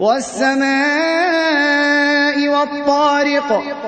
وَالسَّمَاءِ وَالطَّارِقِ.